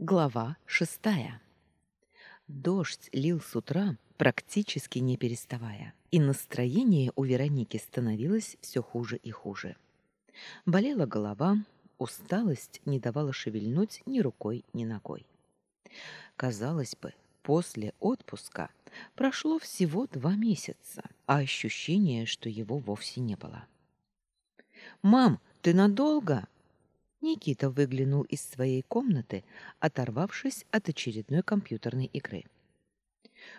Глава шестая. Дождь лил с утра, практически не переставая, и настроение у Вероники становилось все хуже и хуже. Болела голова, усталость не давала шевельнуть ни рукой, ни ногой. Казалось бы, после отпуска прошло всего два месяца, а ощущение, что его вовсе не было. «Мам, ты надолго?» Никита выглянул из своей комнаты, оторвавшись от очередной компьютерной игры.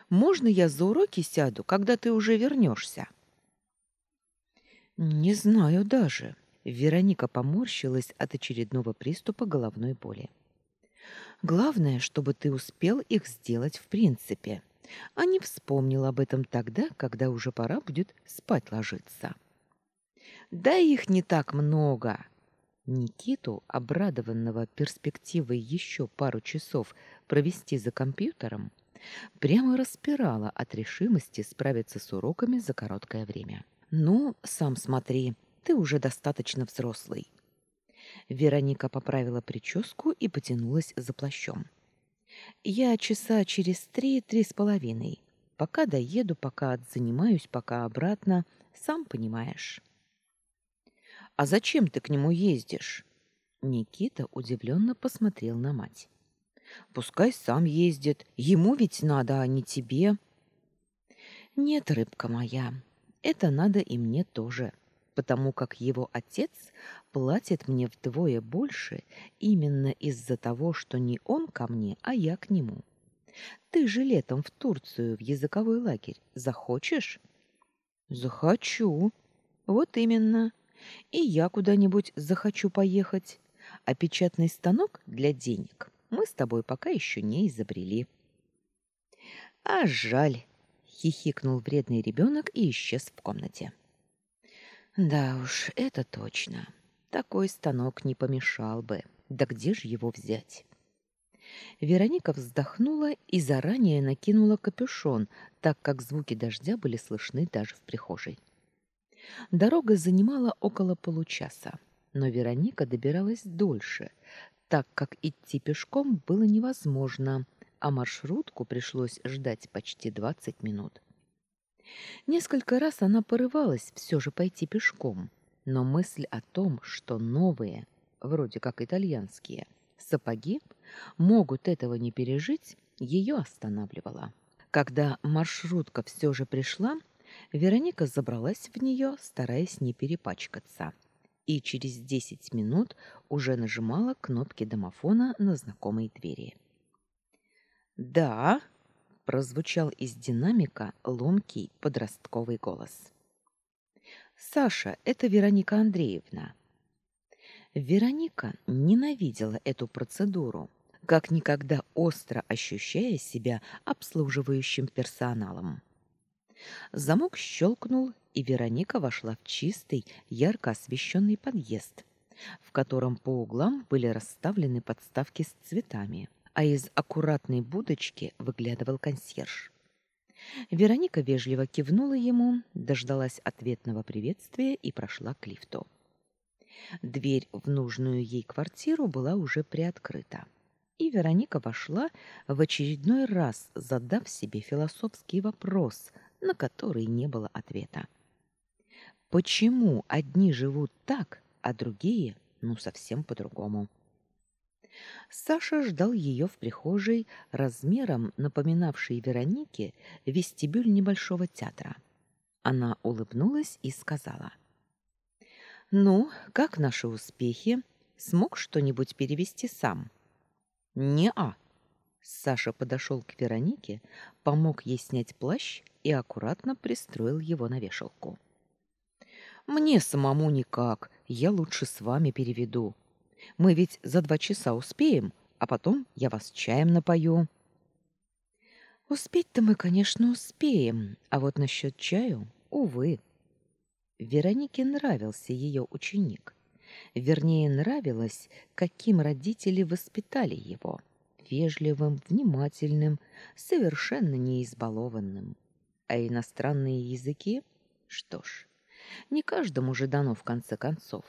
«Можно я за уроки сяду, когда ты уже вернешься?» «Не знаю даже». Вероника поморщилась от очередного приступа головной боли. «Главное, чтобы ты успел их сделать в принципе, а не вспомнил об этом тогда, когда уже пора будет спать ложиться». «Да их не так много», Никиту, обрадованного перспективой еще пару часов провести за компьютером, прямо распирало от решимости справиться с уроками за короткое время. «Ну, сам смотри, ты уже достаточно взрослый». Вероника поправила прическу и потянулась за плащом. «Я часа через три-три с половиной. Пока доеду, пока отзанимаюсь, пока обратно, сам понимаешь». А зачем ты к нему ездишь? Никита удивленно посмотрел на мать. Пускай сам ездит, ему ведь надо, а не тебе. Нет, рыбка моя, это надо и мне тоже, потому как его отец платит мне вдвое больше именно из-за того, что не он ко мне, а я к нему. Ты же летом в Турцию в языковой лагерь захочешь? Захочу. Вот именно. И я куда-нибудь захочу поехать. А печатный станок для денег мы с тобой пока еще не изобрели. А жаль, хихикнул вредный ребенок и исчез в комнате. Да уж, это точно. Такой станок не помешал бы. Да где же его взять? Вероника вздохнула и заранее накинула капюшон, так как звуки дождя были слышны даже в прихожей. Дорога занимала около получаса, но Вероника добиралась дольше, так как идти пешком было невозможно, а маршрутку пришлось ждать почти 20 минут. Несколько раз она порывалась все же пойти пешком, но мысль о том, что новые, вроде как итальянские, сапоги могут этого не пережить, ее останавливала. Когда маршрутка все же пришла, Вероника забралась в нее, стараясь не перепачкаться, и через десять минут уже нажимала кнопки домофона на знакомой двери. «Да», — прозвучал из динамика ломкий подростковый голос. «Саша, это Вероника Андреевна». Вероника ненавидела эту процедуру, как никогда остро ощущая себя обслуживающим персоналом. Замок щелкнул, и Вероника вошла в чистый, ярко освещенный подъезд, в котором по углам были расставлены подставки с цветами, а из аккуратной будочки выглядывал консьерж. Вероника вежливо кивнула ему, дождалась ответного приветствия и прошла к лифту. Дверь в нужную ей квартиру была уже приоткрыта. И Вероника вошла в очередной раз, задав себе философский вопрос, на который не было ответа. Почему одни живут так, а другие, ну, совсем по-другому? Саша ждал ее в прихожей, размером напоминавшей Веронике вестибюль небольшого театра. Она улыбнулась и сказала. «Ну, как наши успехи? Смог что-нибудь перевести сам?» «Не-а», Саша подошел к Веронике, помог ей снять плащ и аккуратно пристроил его на вешалку. Мне самому никак, я лучше с вами переведу. Мы ведь за два часа успеем, а потом я вас чаем напою. Успеть-то мы, конечно, успеем, а вот насчет чаю, увы. Веронике нравился ее ученик. Вернее, нравилось, каким родители воспитали его вежливым, внимательным, совершенно не избалованным. А иностранные языки? Что ж, не каждому же дано в конце концов.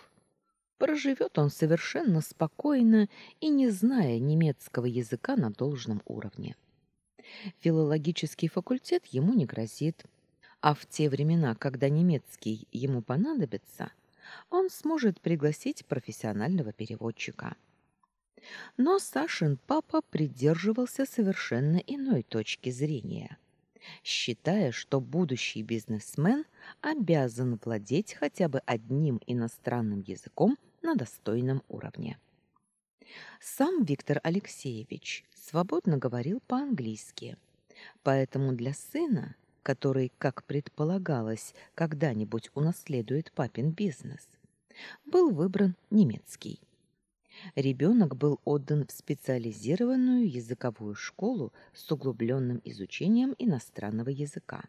Проживет он совершенно спокойно и не зная немецкого языка на должном уровне. Филологический факультет ему не грозит, а в те времена, когда немецкий ему понадобится, он сможет пригласить профессионального переводчика. Но Сашин папа придерживался совершенно иной точки зрения, считая, что будущий бизнесмен обязан владеть хотя бы одним иностранным языком на достойном уровне. Сам Виктор Алексеевич свободно говорил по-английски, поэтому для сына, который, как предполагалось, когда-нибудь унаследует папин бизнес, был выбран немецкий. Ребенок был отдан в специализированную языковую школу с углубленным изучением иностранного языка.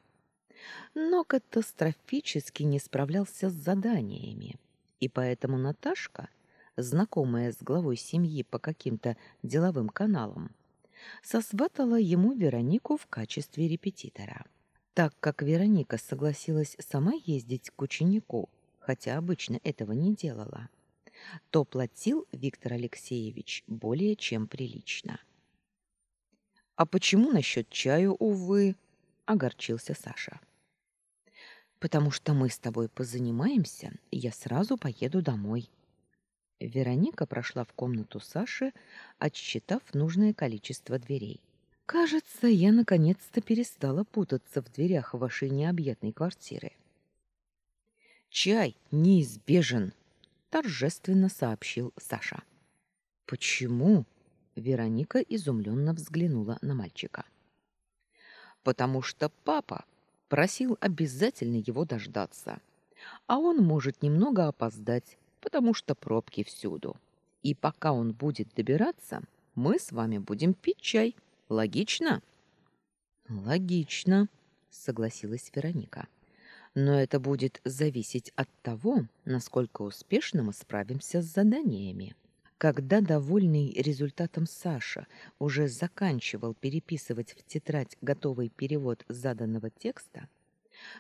Но катастрофически не справлялся с заданиями, и поэтому Наташка, знакомая с главой семьи по каким-то деловым каналам, сосватала ему Веронику в качестве репетитора. Так как Вероника согласилась сама ездить к ученику, хотя обычно этого не делала, то платил Виктор Алексеевич более чем прилично. «А почему насчет чаю, увы?» — огорчился Саша. «Потому что мы с тобой позанимаемся, я сразу поеду домой». Вероника прошла в комнату Саши, отсчитав нужное количество дверей. «Кажется, я наконец-то перестала путаться в дверях вашей необъятной квартиры». «Чай неизбежен!» Торжественно сообщил Саша. Почему? Вероника изумленно взглянула на мальчика. Потому что папа просил обязательно его дождаться. А он может немного опоздать, потому что пробки всюду. И пока он будет добираться, мы с вами будем пить чай. Логично? Логично, согласилась Вероника но это будет зависеть от того, насколько успешно мы справимся с заданиями. Когда довольный результатом Саша уже заканчивал переписывать в тетрадь готовый перевод заданного текста,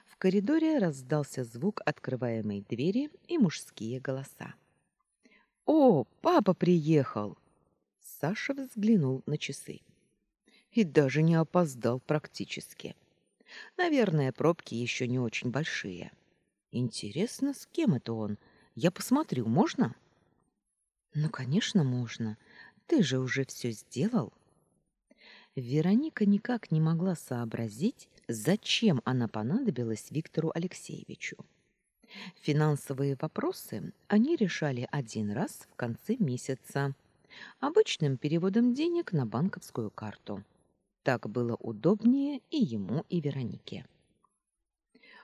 в коридоре раздался звук открываемой двери и мужские голоса. «О, папа приехал!» Саша взглянул на часы. И даже не опоздал практически. Наверное, пробки еще не очень большие. Интересно, с кем это он? Я посмотрю, можно? Ну, конечно, можно. Ты же уже все сделал. Вероника никак не могла сообразить, зачем она понадобилась Виктору Алексеевичу. Финансовые вопросы они решали один раз в конце месяца обычным переводом денег на банковскую карту. Так было удобнее и ему, и Веронике.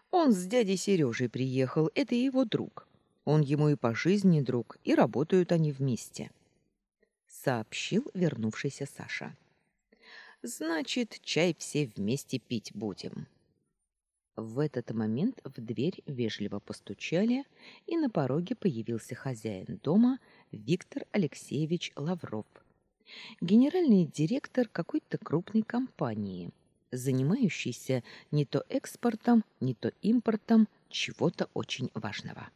Он с дядей Сережей приехал, это его друг. Он ему и по жизни друг, и работают они вместе, сообщил вернувшийся Саша. Значит, чай все вместе пить будем. В этот момент в дверь вежливо постучали, и на пороге появился хозяин дома Виктор Алексеевич Лавров генеральный директор какой-то крупной компании, занимающейся не то экспортом, не то импортом чего-то очень важного.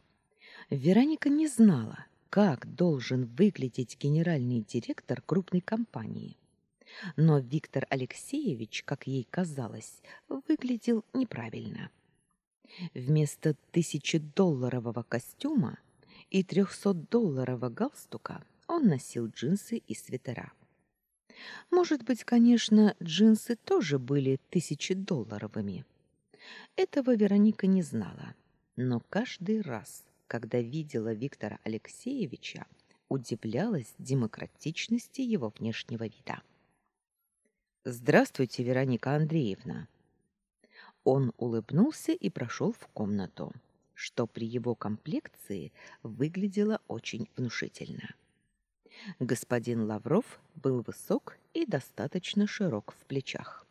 Вероника не знала, как должен выглядеть генеральный директор крупной компании. Но Виктор Алексеевич, как ей казалось, выглядел неправильно. Вместо тысячедолларового костюма и трехсотдолларового галстука он носил джинсы и свитера. Может быть, конечно, джинсы тоже были тысячедолларовыми. Этого Вероника не знала, но каждый раз, когда видела Виктора Алексеевича, удивлялась демократичности его внешнего вида. «Здравствуйте, Вероника Андреевна!» Он улыбнулся и прошел в комнату, что при его комплекции выглядело очень внушительно. Господин Лавров был высок и достаточно широк в плечах.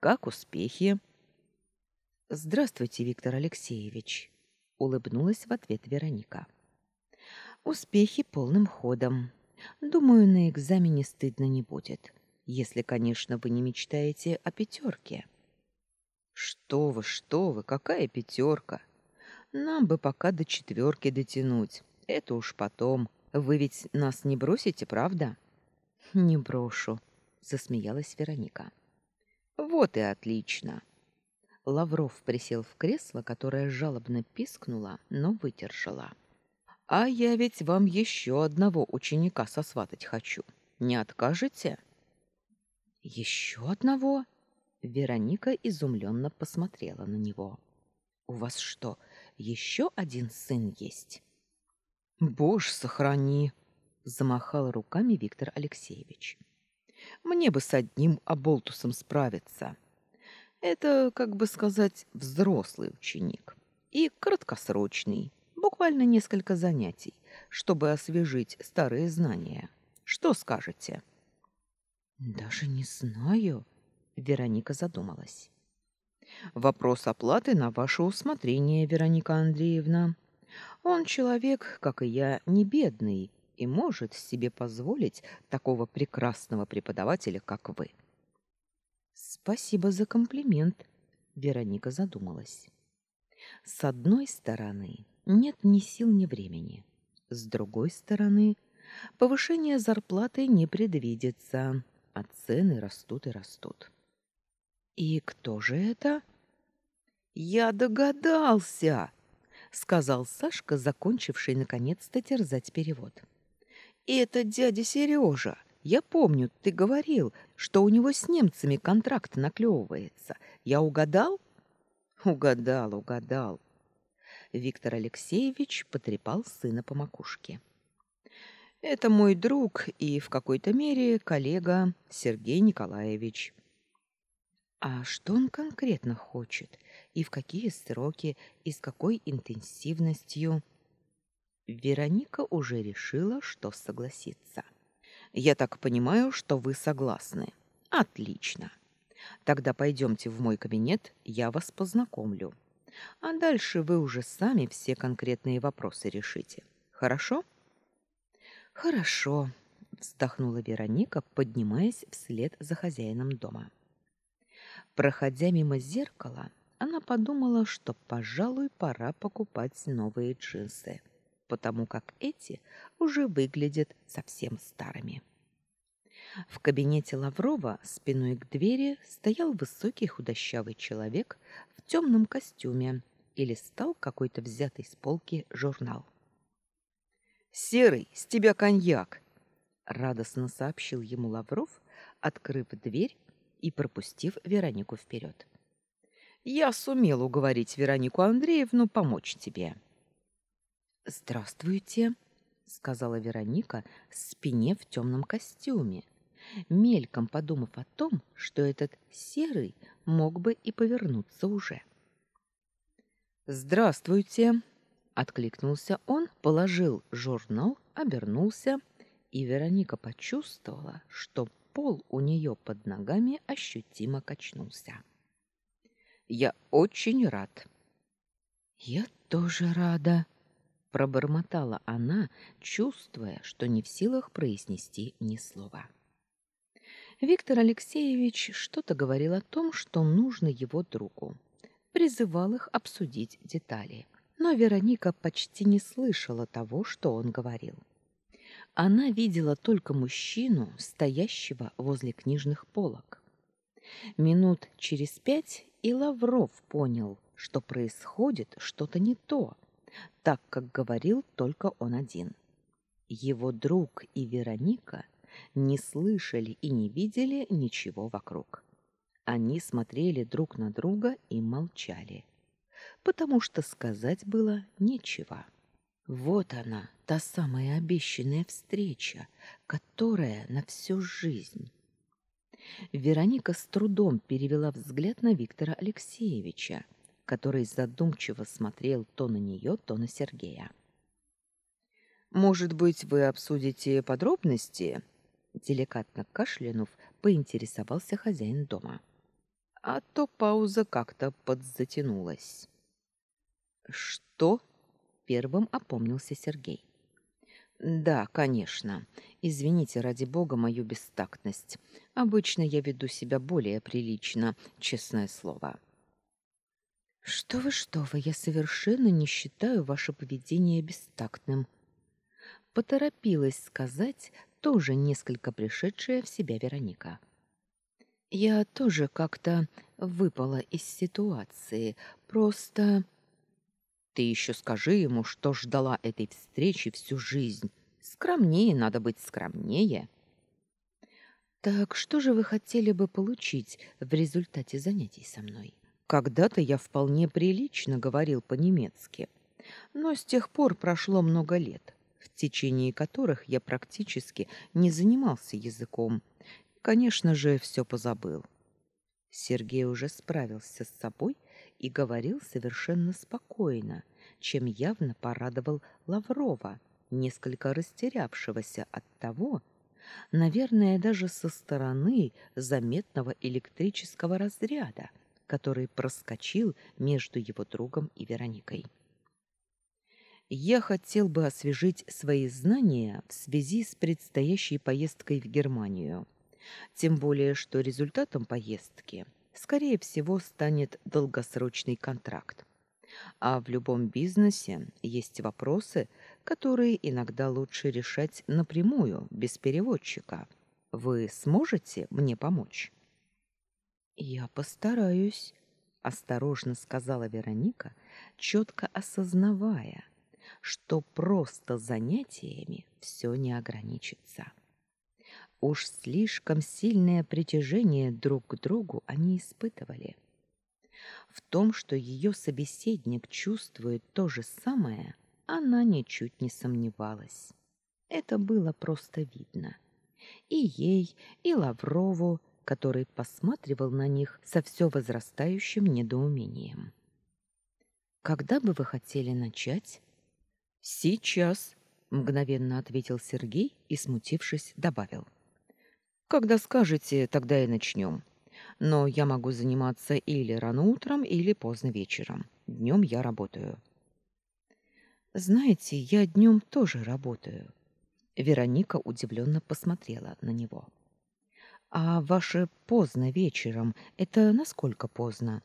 Как успехи? Здравствуйте, Виктор Алексеевич, улыбнулась в ответ Вероника. Успехи полным ходом. Думаю, на экзамене стыдно не будет, если, конечно, вы не мечтаете о пятерке. Что вы, что вы, какая пятерка? Нам бы пока до четверки дотянуть. Это уж потом. Вы ведь нас не бросите, правда? Не брошу, засмеялась Вероника. Вот и отлично. Лавров присел в кресло, которое жалобно пискнуло, но выдержало. А я ведь вам еще одного ученика сосватать хочу. Не откажете? Еще одного? Вероника изумленно посмотрела на него. У вас что, еще один сын есть? Боже, сохрани, замахал руками Виктор Алексеевич. Мне бы с одним оболтусом справиться. Это, как бы сказать, взрослый ученик и краткосрочный, буквально несколько занятий, чтобы освежить старые знания. Что скажете? Даже не знаю, Вероника задумалась. Вопрос оплаты на ваше усмотрение, Вероника Андреевна. Он человек, как и я, не бедный и может себе позволить такого прекрасного преподавателя, как вы. Спасибо за комплимент, Вероника задумалась. С одной стороны, нет ни сил, ни времени. С другой стороны, повышение зарплаты не предвидится, а цены растут и растут. И кто же это? Я догадался, сказал Сашка, закончивший наконец-то терзать перевод. Это дядя Сережа. Я помню, ты говорил, что у него с немцами контракт наклевывается. Я угадал? Угадал, угадал. Виктор Алексеевич потрепал сына по макушке. Это мой друг и в какой-то мере коллега Сергей Николаевич. А что он конкретно хочет и в какие сроки и с какой интенсивностью? Вероника уже решила, что согласится. Я так понимаю, что вы согласны. Отлично. Тогда пойдемте в мой кабинет, я вас познакомлю. А дальше вы уже сами все конкретные вопросы решите. Хорошо? Хорошо, вздохнула Вероника, поднимаясь вслед за хозяином дома. Проходя мимо зеркала, она подумала, что, пожалуй, пора покупать новые джинсы потому как эти уже выглядят совсем старыми. В кабинете Лаврова спиной к двери стоял высокий худощавый человек в темном костюме и листал какой-то взятый с полки журнал. «Серый, с тебя коньяк!» — радостно сообщил ему Лавров, открыв дверь и пропустив Веронику вперед. «Я сумел уговорить Веронику Андреевну помочь тебе». «Здравствуйте», — сказала Вероника спине в темном костюме, мельком подумав о том, что этот серый мог бы и повернуться уже. «Здравствуйте», — откликнулся он, положил журнал, обернулся, и Вероника почувствовала, что пол у нее под ногами ощутимо качнулся. «Я очень рад». «Я тоже рада», пробормотала она, чувствуя, что не в силах произнести ни слова. Виктор Алексеевич что-то говорил о том, что нужно его другу. Призывал их обсудить детали. Но Вероника почти не слышала того, что он говорил. Она видела только мужчину, стоящего возле книжных полок. Минут через пять и Лавров понял, что происходит что-то не то — так как говорил только он один. Его друг и Вероника не слышали и не видели ничего вокруг. Они смотрели друг на друга и молчали, потому что сказать было нечего. Вот она, та самая обещанная встреча, которая на всю жизнь. Вероника с трудом перевела взгляд на Виктора Алексеевича, который задумчиво смотрел то на нее, то на Сергея. Может быть, вы обсудите подробности? деликатно кашлянув, поинтересовался хозяин дома. А то пауза как-то подзатянулась. Что? Первым опомнился Сергей. Да, конечно. Извините ради бога мою бестактность. Обычно я веду себя более прилично, честное слово. Что вы, что вы, я совершенно не считаю ваше поведение бестактным, Поторопилась сказать тоже несколько пришедшая в себя Вероника. Я тоже как-то выпала из ситуации. Просто ты еще скажи ему, что ждала этой встречи всю жизнь. Скромнее надо быть скромнее. Так что же вы хотели бы получить в результате занятий со мной? Когда-то я вполне прилично говорил по-немецки, но с тех пор прошло много лет, в течение которых я практически не занимался языком. Конечно же, все позабыл. Сергей уже справился с собой и говорил совершенно спокойно, чем явно порадовал Лаврова, несколько растерявшегося от того, наверное, даже со стороны заметного электрического разряда, который проскочил между его другом и Вероникой. Я хотел бы освежить свои знания в связи с предстоящей поездкой в Германию. Тем более, что результатом поездки, скорее всего, станет долгосрочный контракт. А в любом бизнесе есть вопросы, которые иногда лучше решать напрямую, без переводчика. Вы сможете мне помочь? Я постараюсь, осторожно сказала Вероника, четко осознавая, что просто занятиями все не ограничится. Уж слишком сильное притяжение друг к другу они испытывали. В том, что ее собеседник чувствует то же самое, она ничуть не сомневалась. Это было просто видно. И ей, и Лаврову, который посматривал на них со все возрастающим недоумением. «Когда бы вы хотели начать?» «Сейчас», — мгновенно ответил Сергей и, смутившись, добавил. «Когда скажете, тогда и начнем. Но я могу заниматься или рано утром, или поздно вечером. Днем я работаю». Знаете, я днем тоже работаю. Вероника удивленно посмотрела на него. А ваше поздно вечером это насколько поздно?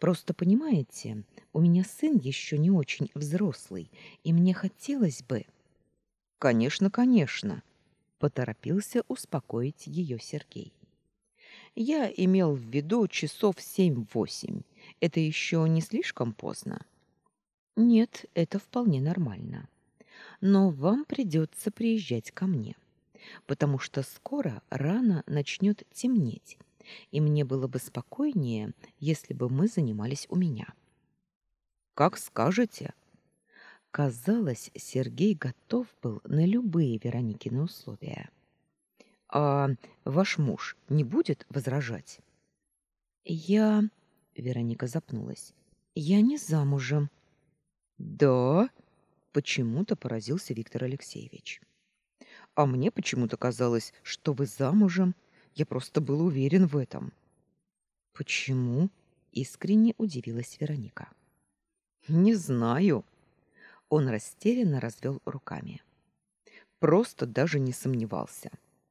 Просто понимаете, у меня сын еще не очень взрослый, и мне хотелось бы Конечно, конечно, поторопился успокоить ее Сергей. Я имел в виду часов семь-восемь. Это еще не слишком поздно. Нет, это вполне нормально. Но вам придется приезжать ко мне, потому что скоро рано начнет темнеть, и мне было бы спокойнее, если бы мы занимались у меня. Как скажете. Казалось, Сергей готов был на любые Вероникины условия. А ваш муж не будет возражать? Я, Вероника запнулась. Я не замужем. Да, почему-то поразился Виктор Алексеевич. А мне почему-то казалось, что вы замужем. Я просто был уверен в этом. Почему? искренне удивилась Вероника. Не знаю. Он растерянно развел руками. Просто даже не сомневался.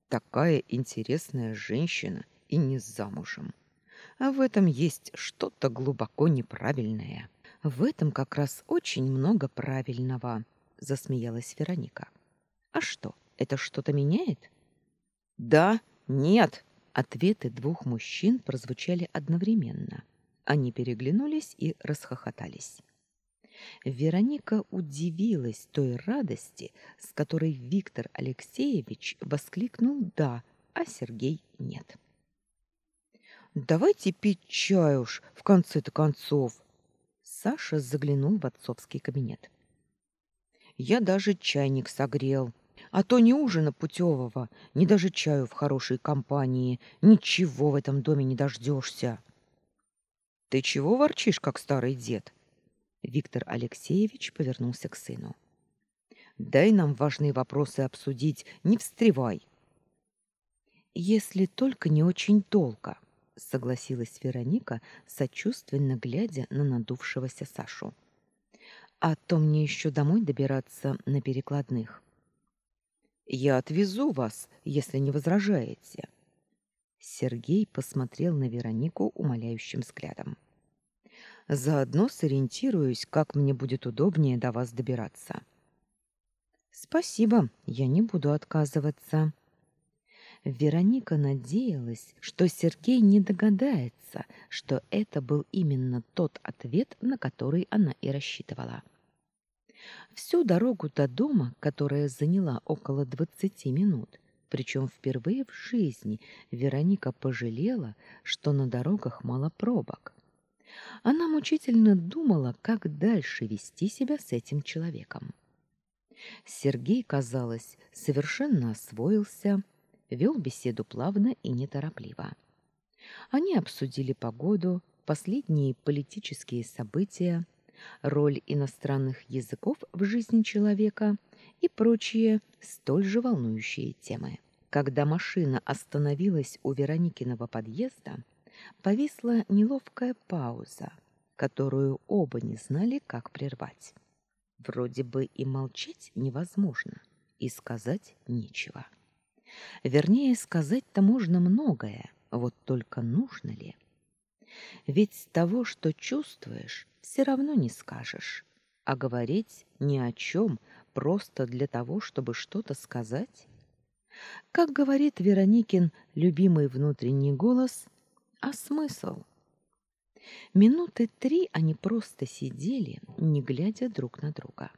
Такая интересная женщина и не замужем. А в этом есть что-то глубоко неправильное. В этом как раз очень много правильного, засмеялась Вероника. А что, это что-то меняет? Да, нет. Ответы двух мужчин прозвучали одновременно. Они переглянулись и расхохотались. Вероника удивилась той радости, с которой Виктор Алексеевич воскликнул «да», а Сергей «нет». «Давайте пить чай уж, в конце-то концов», Саша заглянул в отцовский кабинет. Я даже чайник согрел. А то ни ужина путевого, ни даже чаю в хорошей компании, ничего в этом доме не дождешься. Ты чего ворчишь, как старый дед? Виктор Алексеевич повернулся к сыну. Дай нам важные вопросы обсудить, не встревай. Если только не очень долго согласилась Вероника, сочувственно глядя на надувшегося Сашу. А то мне еще домой добираться на перекладных. Я отвезу вас, если не возражаете. Сергей посмотрел на Веронику умоляющим взглядом. Заодно сориентируюсь, как мне будет удобнее до вас добираться. Спасибо, я не буду отказываться. Вероника надеялась, что Сергей не догадается, что это был именно тот ответ, на который она и рассчитывала. Всю дорогу до дома, которая заняла около двадцати минут, причем впервые в жизни Вероника пожалела, что на дорогах мало пробок. Она мучительно думала, как дальше вести себя с этим человеком. Сергей, казалось, совершенно освоился, вел беседу плавно и неторопливо. Они обсудили погоду, последние политические события, роль иностранных языков в жизни человека и прочие столь же волнующие темы. Когда машина остановилась у Вероникиного подъезда, повисла неловкая пауза, которую оба не знали, как прервать. Вроде бы и молчать невозможно, и сказать нечего. Вернее, сказать-то можно многое, вот только нужно ли? Ведь того, что чувствуешь, все равно не скажешь, а говорить ни о чем просто для того, чтобы что-то сказать? Как говорит Вероникин любимый внутренний голос, а смысл? Минуты три они просто сидели, не глядя друг на друга.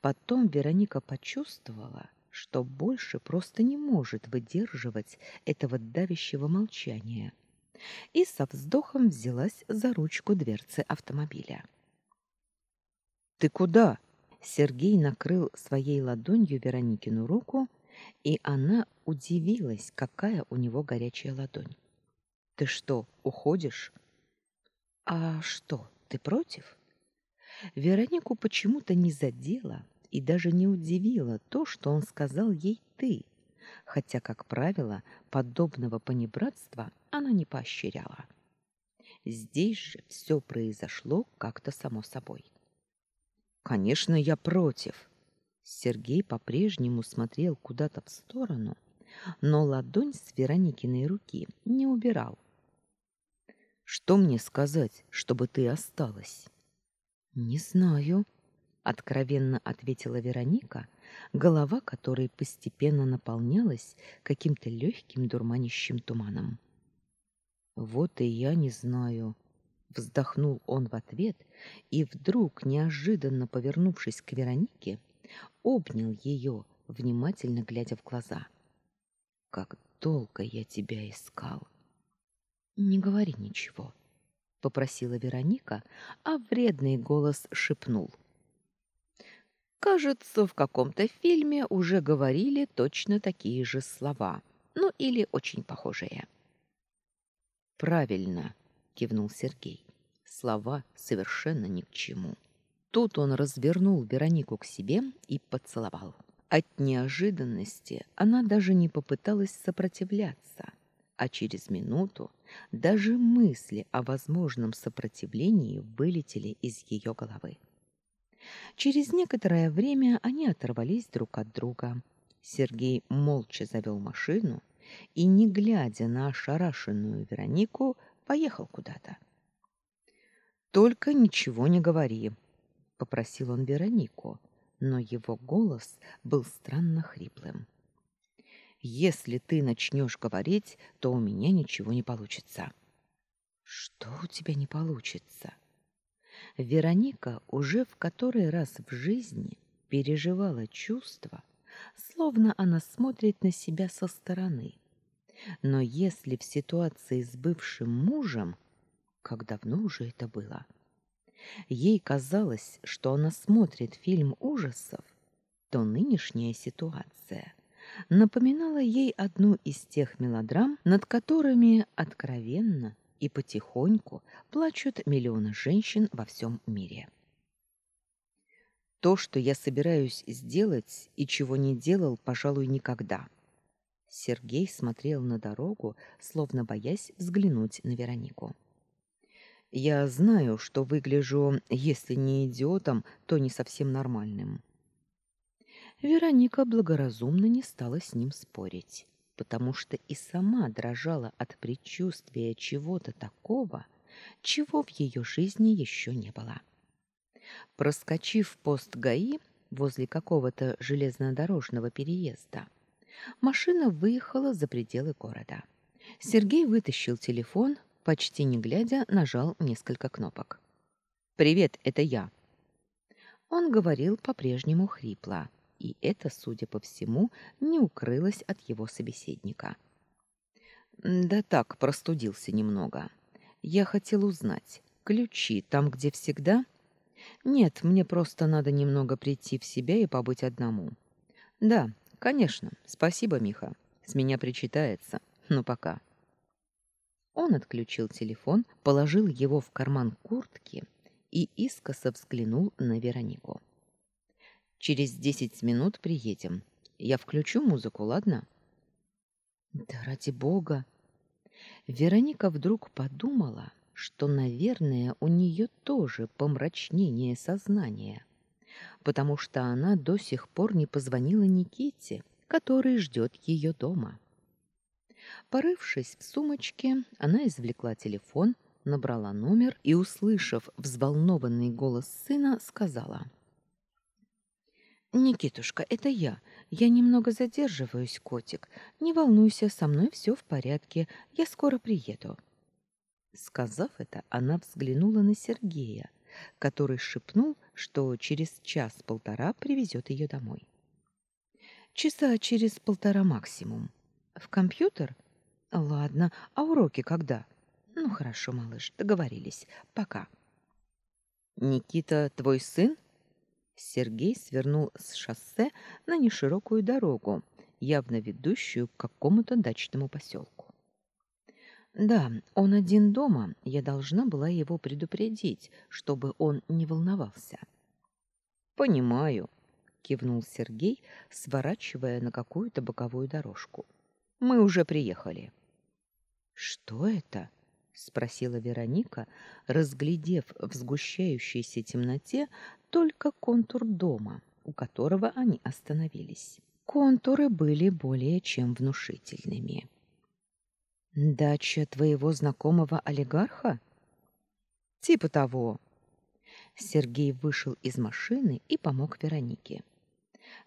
Потом Вероника почувствовала, что больше просто не может выдерживать этого давящего молчания, и со вздохом взялась за ручку дверцы автомобиля. «Ты куда?» Сергей накрыл своей ладонью Вероникину руку, и она удивилась, какая у него горячая ладонь. «Ты что, уходишь?» «А что, ты против?» Веронику почему-то не задело и даже не удивило то, что он сказал ей «ты», хотя, как правило, подобного понебратства она не поощряла. Здесь же все произошло как-то само собой. «Конечно, я против!» Сергей по-прежнему смотрел куда-то в сторону, но ладонь с Вероникиной руки не убирал. «Что мне сказать, чтобы ты осталась?» «Не знаю», — откровенно ответила Вероника, голова которой постепенно наполнялась каким-то легким дурманящим туманом. Вот и я не знаю, вздохнул он в ответ и вдруг, неожиданно повернувшись к Веронике, обнял ее, внимательно глядя в глаза. Как долго я тебя искал. Не говори ничего, попросила Вероника, а вредный голос шепнул: Кажется, в каком-то фильме уже говорили точно такие же слова, ну или очень похожие. Правильно, кивнул Сергей. Слова совершенно ни к чему. Тут он развернул Веронику к себе и поцеловал. От неожиданности она даже не попыталась сопротивляться, а через минуту даже мысли о возможном сопротивлении вылетели из ее головы. Через некоторое время они оторвались друг от друга. Сергей молча завел машину, и, не глядя на ошарашенную Веронику, поехал куда-то. «Только ничего не говори», — попросил он Веронику, но его голос был странно хриплым. «Если ты начнешь говорить, то у меня ничего не получится». «Что у тебя не получится?» Вероника уже в который раз в жизни переживала чувство, словно она смотрит на себя со стороны. Но если в ситуации с бывшим мужем, как давно уже это было, ей казалось, что она смотрит фильм ужасов, то нынешняя ситуация напоминала ей одну из тех мелодрам, над которыми откровенно и потихоньку плачут миллионы женщин во всем мире. То, что я собираюсь сделать и чего не делал, пожалуй, никогда. Сергей смотрел на дорогу, словно боясь взглянуть на Веронику. Я знаю, что выгляжу, если не идиотом, то не совсем нормальным. Вероника благоразумно не стала с ним спорить, потому что и сама дрожала от предчувствия чего-то такого, чего в ее жизни еще не было. Проскочив пост ГАИ, возле какого-то железнодорожного переезда. Машина выехала за пределы города. Сергей вытащил телефон, почти не глядя, нажал несколько кнопок. «Привет, это я». Он говорил по-прежнему хрипло, и это, судя по всему, не укрылось от его собеседника. «Да так, простудился немного. Я хотел узнать, ключи там, где всегда?» «Нет, мне просто надо немного прийти в себя и побыть одному». «Да, конечно. Спасибо, Миха. С меня причитается. Ну, пока». Он отключил телефон, положил его в карман куртки и искоса взглянул на Веронику. «Через десять минут приедем. Я включу музыку, ладно?» «Да ради бога!» Вероника вдруг подумала, что, наверное, у нее тоже помрачнение сознания, потому что она до сих пор не позвонила Никите, который ждет ее дома. Порывшись в сумочке, она извлекла телефон, набрала номер и, услышав взволнованный голос сына, сказала. «Никитушка, это я. Я немного задерживаюсь, котик. Не волнуйся, со мной все в порядке. Я скоро приеду». Сказав это, она взглянула на Сергея, который шепнул, что через час-полтора привезет ее домой. «Часа через полтора максимум. В компьютер? Ладно, а уроки когда? Ну хорошо, малыш, договорились. Пока. Никита твой сын? Сергей свернул с шоссе на неширокую дорогу, явно ведущую к какому-то дачному поселку. Да, он один дома, я должна была его предупредить, чтобы он не волновался. Понимаю, кивнул Сергей, сворачивая на какую-то боковую дорожку. Мы уже приехали. Что это? Спросила Вероника, разглядев в сгущающейся темноте только контур дома, у которого они остановились. Контуры были более чем внушительными. Дача твоего знакомого олигарха? Типа того. Сергей вышел из машины и помог Веронике.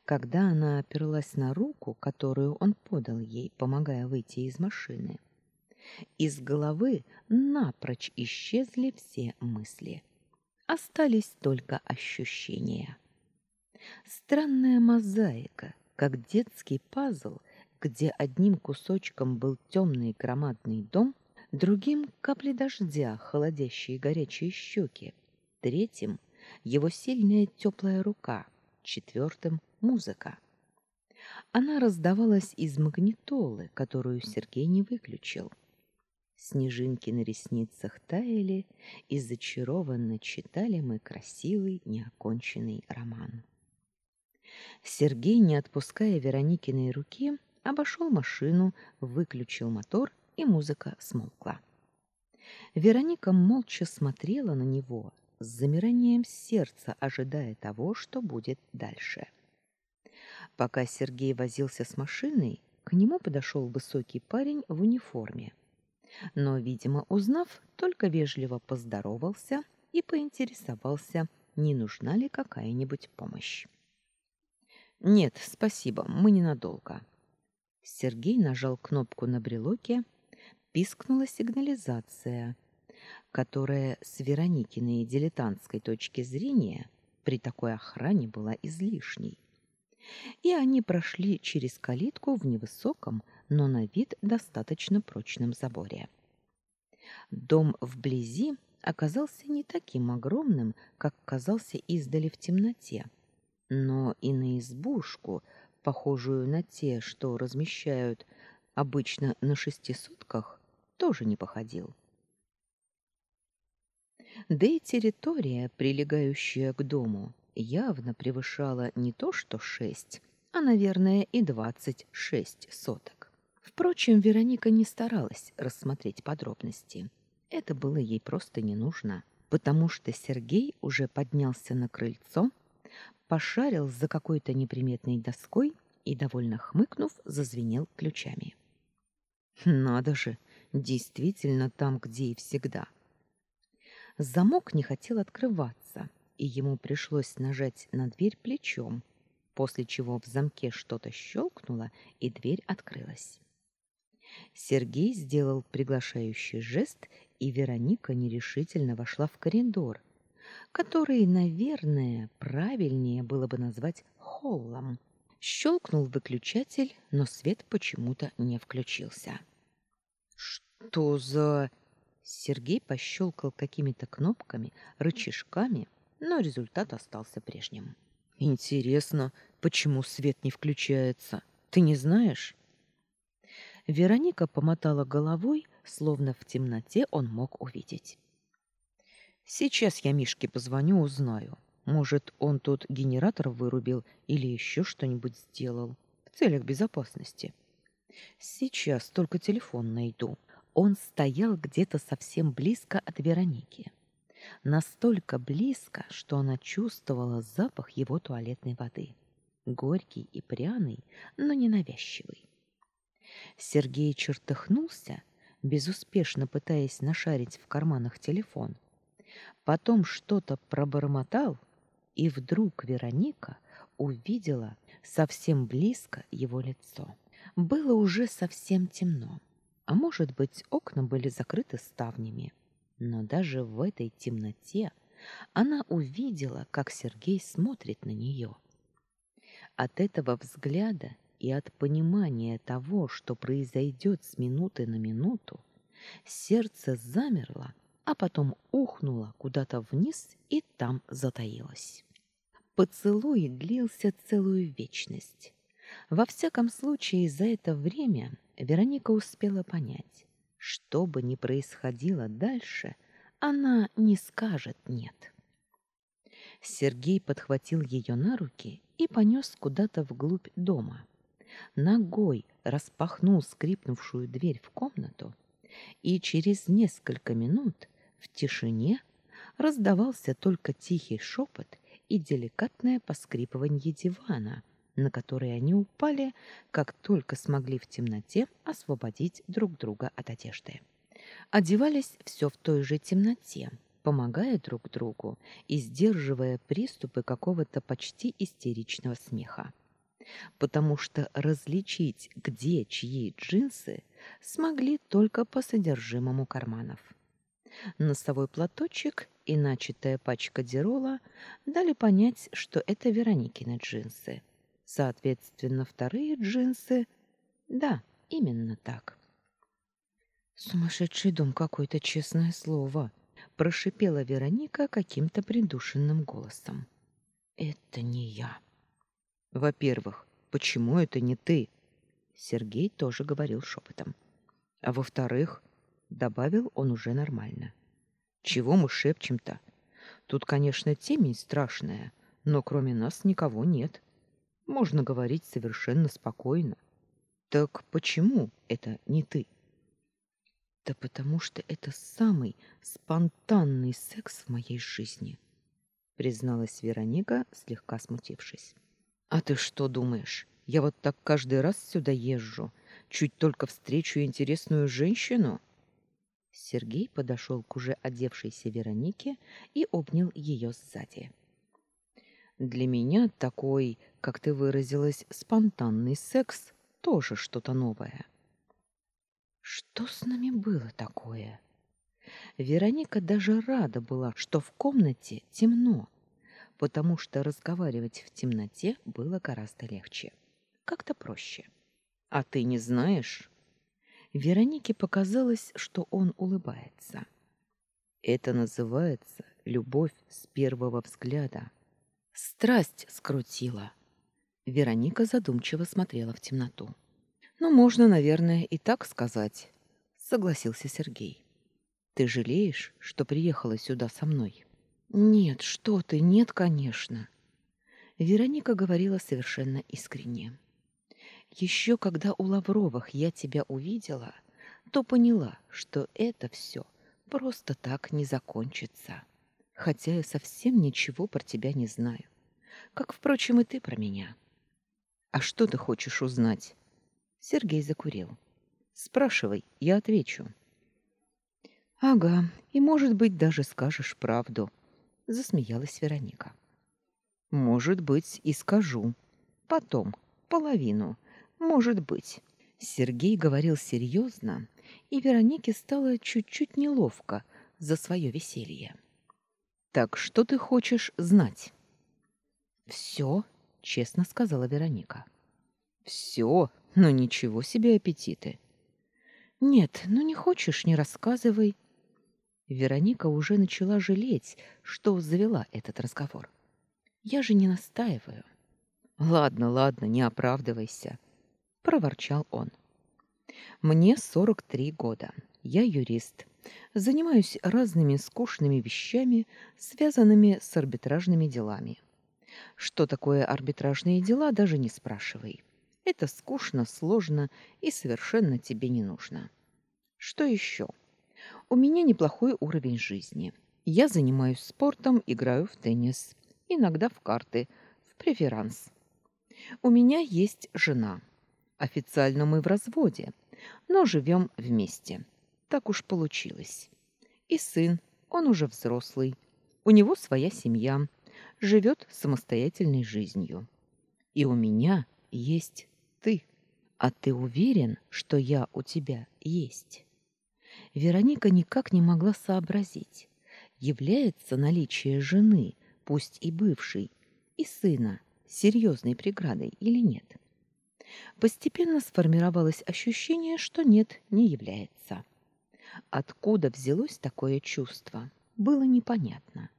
Когда она оперлась на руку, которую он подал ей, помогая выйти из машины, из головы напрочь исчезли все мысли. Остались только ощущения. Странная мозаика, как детский пазл, где одним кусочком был темный громадный дом, другим — капли дождя, холодящие горячие щеки, третьим — его сильная теплая рука, четвертым — музыка. Она раздавалась из магнитолы, которую Сергей не выключил. Снежинки на ресницах таяли, и зачарованно читали мы красивый неоконченный роман. Сергей, не отпуская Вероникиной руки, обошел машину, выключил мотор, и музыка смолкла. Вероника молча смотрела на него, с замиранием сердца ожидая того, что будет дальше. Пока Сергей возился с машиной, к нему подошел высокий парень в униформе. Но, видимо, узнав, только вежливо поздоровался и поинтересовался, не нужна ли какая-нибудь помощь. «Нет, спасибо, мы ненадолго». Сергей нажал кнопку на брелоке, пискнула сигнализация, которая с Вероникиной дилетантской точки зрения при такой охране была излишней. И они прошли через калитку в невысоком, но на вид достаточно прочном заборе. Дом вблизи оказался не таким огромным, как казался издали в темноте, но и на избушку, похожую на те, что размещают обычно на шестисотках, тоже не походил. Да и территория, прилегающая к дому, явно превышала не то что шесть, а, наверное, и двадцать шесть соток. Впрочем, Вероника не старалась рассмотреть подробности. Это было ей просто не нужно, потому что Сергей уже поднялся на крыльцо, пошарил за какой-то неприметной доской и, довольно хмыкнув, зазвенел ключами. Надо же, действительно там, где и всегда. Замок не хотел открываться, и ему пришлось нажать на дверь плечом, после чего в замке что-то щелкнуло, и дверь открылась. Сергей сделал приглашающий жест, и Вероника нерешительно вошла в коридор, который, наверное, правильнее было бы назвать холлом. Щелкнул выключатель, но свет почему-то не включился. «Что за...» Сергей пощелкал какими-то кнопками, рычажками, но результат остался прежним. «Интересно, почему свет не включается? Ты не знаешь?» Вероника помотала головой, словно в темноте он мог увидеть. Сейчас я Мишке позвоню, узнаю. Может, он тут генератор вырубил или еще что-нибудь сделал в целях безопасности. Сейчас только телефон найду. Он стоял где-то совсем близко от Вероники. Настолько близко, что она чувствовала запах его туалетной воды. Горький и пряный, но ненавязчивый. Сергей чертыхнулся, безуспешно пытаясь нашарить в карманах телефон. Потом что-то пробормотал, и вдруг Вероника увидела совсем близко его лицо. Было уже совсем темно, а может быть, окна были закрыты ставнями. Но даже в этой темноте она увидела, как Сергей смотрит на нее. От этого взгляда и от понимания того, что произойдет с минуты на минуту, сердце замерло, а потом ухнуло куда-то вниз и там затаилось. Поцелуй длился целую вечность. Во всяком случае, за это время Вероника успела понять, что бы ни происходило дальше, она не скажет «нет». Сергей подхватил ее на руки и понес куда-то вглубь дома ногой распахнул скрипнувшую дверь в комнату, и через несколько минут в тишине раздавался только тихий шепот и деликатное поскрипывание дивана, на который они упали, как только смогли в темноте освободить друг друга от одежды. Одевались все в той же темноте, помогая друг другу и сдерживая приступы какого-то почти истеричного смеха потому что различить, где чьи джинсы, смогли только по содержимому карманов. Носовой платочек и начатая пачка дирола дали понять, что это Вероникины джинсы. Соответственно, вторые джинсы... Да, именно так. «Сумасшедший дом какой-то, честное слово!» прошипела Вероника каким-то придушенным голосом. «Это не я». Во-первых, почему это не ты? Сергей тоже говорил шепотом. А во-вторых, добавил он уже нормально. Чего мы шепчем-то? Тут, конечно, темень страшная, но кроме нас никого нет. Можно говорить совершенно спокойно. Так почему это не ты? Да потому что это самый спонтанный секс в моей жизни, призналась Вероника, слегка смутившись. А ты что думаешь? Я вот так каждый раз сюда езжу, чуть только встречу интересную женщину. Сергей подошел к уже одевшейся Веронике и обнял ее сзади. Для меня такой, как ты выразилась, спонтанный секс тоже что-то новое. Что с нами было такое? Вероника даже рада была, что в комнате темно потому что разговаривать в темноте было гораздо легче. Как-то проще. А ты не знаешь? Веронике показалось, что он улыбается. Это называется любовь с первого взгляда. Страсть скрутила. Вероника задумчиво смотрела в темноту. Ну, можно, наверное, и так сказать, согласился Сергей. Ты жалеешь, что приехала сюда со мной? Нет, что ты, нет, конечно. Вероника говорила совершенно искренне. Еще когда у Лавровых я тебя увидела, то поняла, что это все просто так не закончится. Хотя я совсем ничего про тебя не знаю. Как, впрочем, и ты про меня. А что ты хочешь узнать? Сергей закурил. Спрашивай, я отвечу. Ага, и, может быть, даже скажешь правду. Засмеялась Вероника. Может быть, и скажу. Потом, половину. Может быть. Сергей говорил серьезно, и Веронике стало чуть-чуть неловко за свое веселье. Так что ты хочешь знать? Все, честно сказала Вероника. Все, но ничего себе аппетиты. Нет, ну не хочешь, не рассказывай. Вероника уже начала жалеть, что завела этот разговор. Я же не настаиваю. Ладно, ладно, не оправдывайся, проворчал он. Мне 43 года. Я юрист. Занимаюсь разными скучными вещами, связанными с арбитражными делами. Что такое арбитражные дела, даже не спрашивай. Это скучно, сложно и совершенно тебе не нужно. Что еще? У меня неплохой уровень жизни. Я занимаюсь спортом, играю в теннис, иногда в карты, в преферанс. У меня есть жена. Официально мы в разводе, но живем вместе. Так уж получилось. И сын, он уже взрослый. У него своя семья, живет самостоятельной жизнью. И у меня есть ты. А ты уверен, что я у тебя есть? Вероника никак не могла сообразить, является наличие жены, пусть и бывшей, и сына серьезной преградой или нет. Постепенно сформировалось ощущение, что нет, не является. Откуда взялось такое чувство, было непонятно,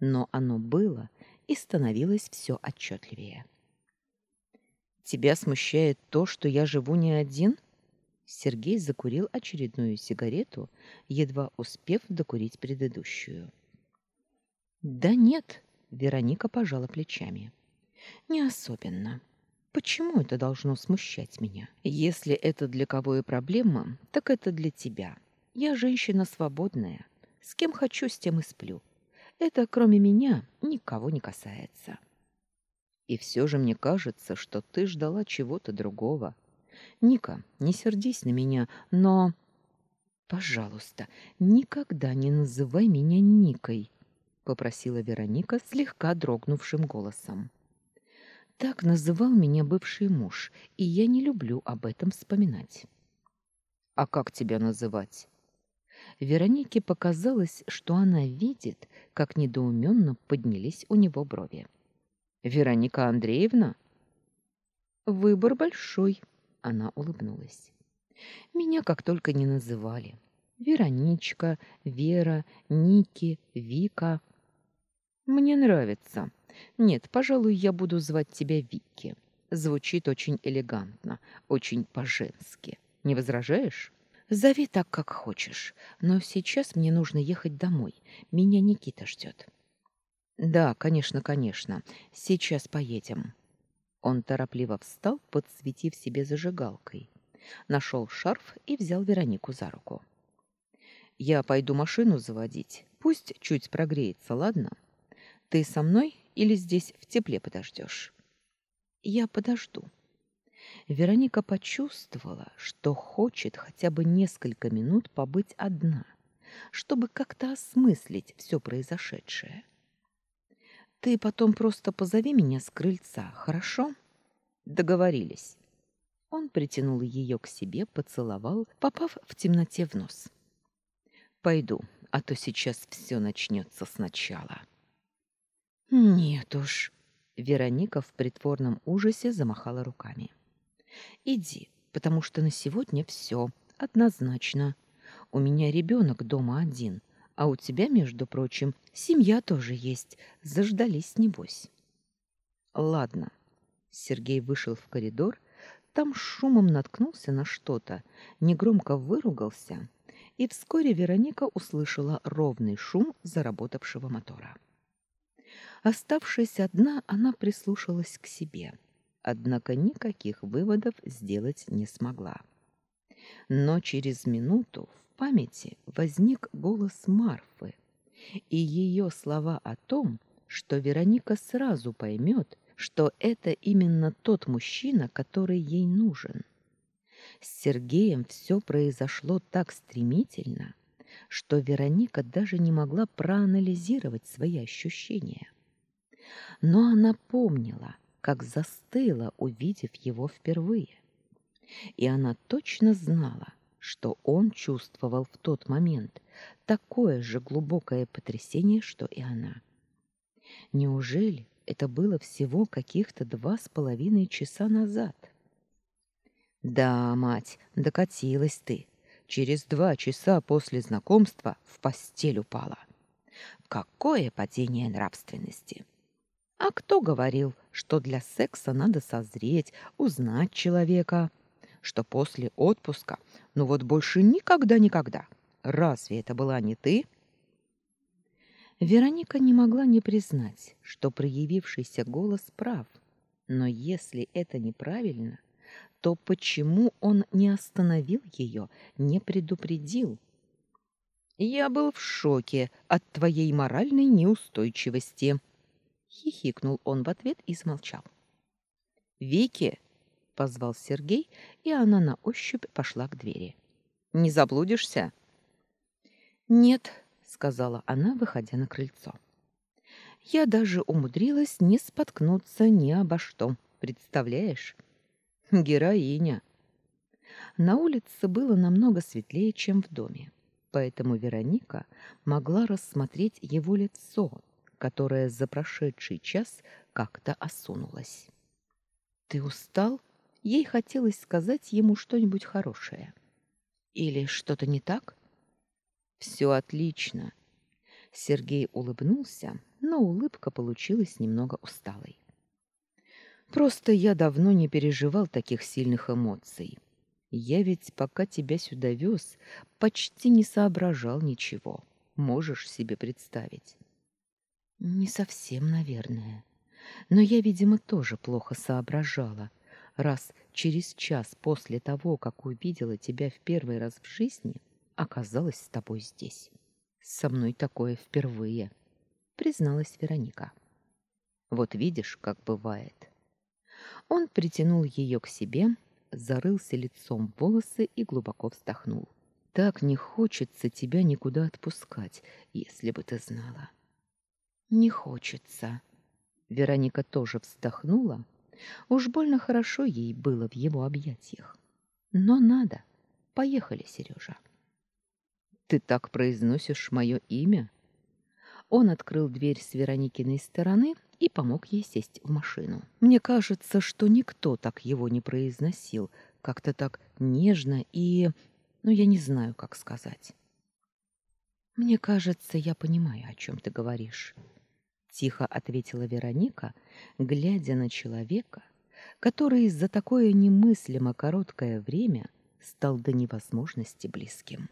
но оно было и становилось все отчетливее. Тебя смущает то, что я живу не один? Сергей закурил очередную сигарету, едва успев докурить предыдущую. Да нет, Вероника пожала плечами. Не особенно. Почему это должно смущать меня? Если это для кого и проблема, так это для тебя. Я женщина свободная. С кем хочу, с тем и сплю. Это, кроме меня, никого не касается. И все же мне кажется, что ты ждала чего-то другого. Ника, не сердись на меня, но... Пожалуйста, никогда не называй меня Никой, попросила Вероника слегка дрогнувшим голосом. Так называл меня бывший муж, и я не люблю об этом вспоминать. А как тебя называть? Веронике показалось, что она видит, как недоуменно поднялись у него брови. Вероника Андреевна? Выбор большой, она улыбнулась. Меня как только не называли. Вероничка, Вера, Ники, Вика. Мне нравится. Нет, пожалуй, я буду звать тебя Вики. Звучит очень элегантно, очень по-женски. Не возражаешь? Зови так, как хочешь, но сейчас мне нужно ехать домой. Меня Никита ждет. Да, конечно, конечно. Сейчас поедем. Он торопливо встал, подсветив себе зажигалкой. Нашел шарф и взял Веронику за руку. Я пойду машину заводить. Пусть чуть прогреется, ладно? Ты со мной или здесь в тепле подождешь? Я подожду. Вероника почувствовала, что хочет хотя бы несколько минут побыть одна, чтобы как-то осмыслить все произошедшее. Ты потом просто позови меня с крыльца, хорошо? Договорились. Он притянул ее к себе, поцеловал, попав в темноте в нос. Пойду, а то сейчас все начнется сначала. Нет уж. Вероника в притворном ужасе замахала руками. Иди, потому что на сегодня все однозначно. У меня ребенок дома один, а у тебя, между прочим, семья тоже есть. Заждались, небось. Ладно. Сергей вышел в коридор, там шумом наткнулся на что-то, негромко выругался, и вскоре Вероника услышала ровный шум заработавшего мотора. Оставшись одна, она прислушалась к себе, однако никаких выводов сделать не смогла. Но через минуту памяти возник голос Марфы и ее слова о том, что Вероника сразу поймет, что это именно тот мужчина, который ей нужен. С Сергеем все произошло так стремительно, что Вероника даже не могла проанализировать свои ощущения. Но она помнила, как застыла, увидев его впервые. И она точно знала, что он чувствовал в тот момент такое же глубокое потрясение, что и она. Неужели это было всего каких-то два с половиной часа назад? Да, мать, докатилась ты. Через два часа после знакомства в постель упала. Какое падение нравственности! А кто говорил, что для секса надо созреть, узнать человека, что после отпуска, ну вот больше никогда-никогда. Разве это была не ты? Вероника не могла не признать, что проявившийся голос прав. Но если это неправильно, то почему он не остановил ее, не предупредил? Я был в шоке от твоей моральной неустойчивости, хихикнул он в ответ и смолчал. Вики позвал Сергей, и она на ощупь пошла к двери. Не заблудишься? Нет, сказала она, выходя на крыльцо. Я даже умудрилась не споткнуться ни обо что, представляешь? Героиня. На улице было намного светлее, чем в доме, поэтому Вероника могла рассмотреть его лицо, которое за прошедший час как-то осунулось. Ты устал? Ей хотелось сказать ему что-нибудь хорошее. Или что-то не так? Все отлично. Сергей улыбнулся, но улыбка получилась немного усталой. Просто я давно не переживал таких сильных эмоций. Я ведь пока тебя сюда вез, почти не соображал ничего. Можешь себе представить? Не совсем, наверное. Но я, видимо, тоже плохо соображала, раз через час после того, как увидела тебя в первый раз в жизни, оказалась с тобой здесь. Со мной такое впервые, призналась Вероника. Вот видишь, как бывает. Он притянул ее к себе, зарылся лицом в волосы и глубоко вздохнул. Так не хочется тебя никуда отпускать, если бы ты знала. Не хочется. Вероника тоже вздохнула. Уж больно хорошо ей было в его объятиях. Но надо. Поехали, Сережа. Ты так произносишь мое имя? Он открыл дверь с Вероникиной стороны и помог ей сесть в машину. Мне кажется, что никто так его не произносил, как-то так нежно и... Ну, я не знаю, как сказать. Мне кажется, я понимаю, о чем ты говоришь, тихо ответила Вероника, глядя на человека, который за такое немыслимо короткое время стал до невозможности близким.